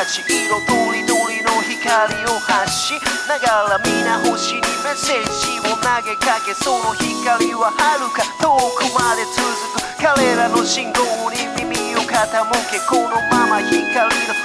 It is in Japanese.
たち色とりどりの光を発しながら皆星にメッセージを投げかけその光は遥か遠くまで続く。彼らの信号に耳を傾けこのまま光の